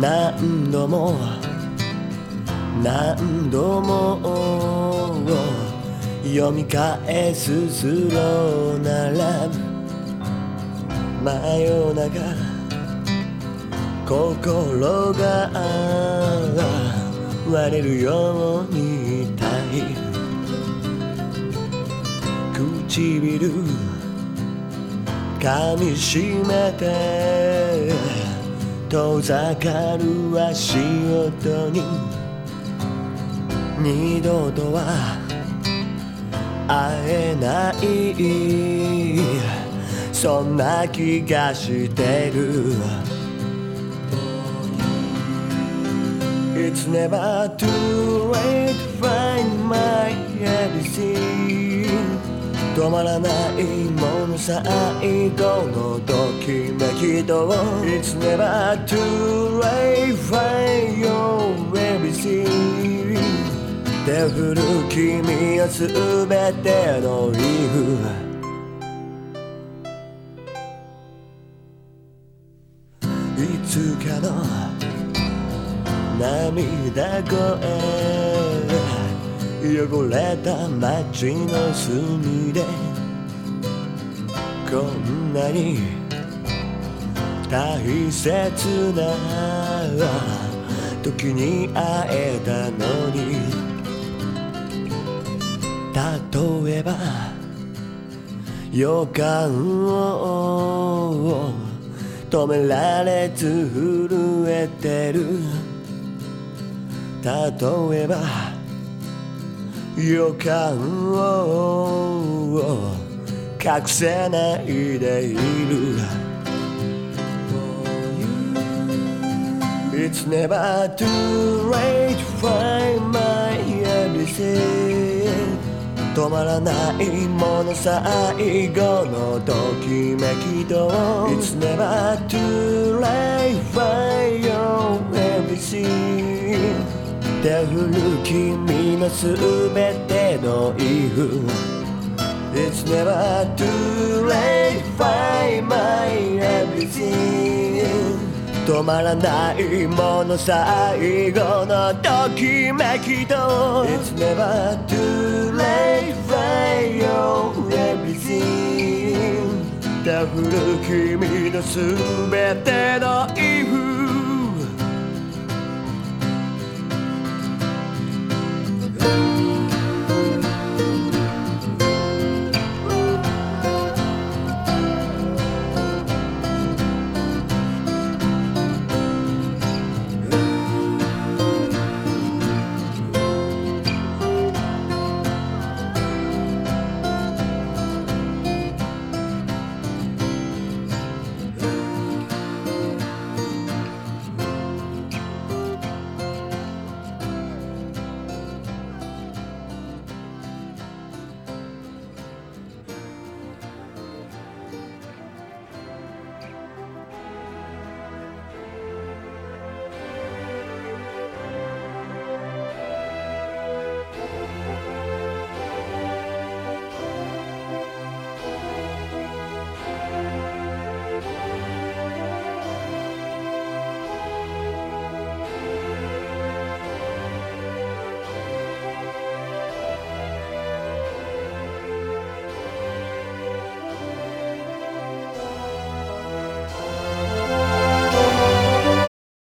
何度も何度も読み返すスローなら真夜中心が割れるように痛い唇噛みしめて遠ざかる足音に 二度とは会えないそんな気がしてる It's never too late to find my everything 止まらないもの最後のときめきと It's never too late to find your 手振る君はすべての理由いつかの涙声汚れた街の隅でこんなに大切な時に会えたのに。例えば予感を止められず震えてる例えば予感を隠せないでいる It's never too late to find my everything 止まらないもの最後のときめきと It's never too late to find your everything 手振る君のすべてのイフ It's never too late to find my everything 止まらないもの最後のときめきと It's never too late find your everything 手振る君のすべてのイ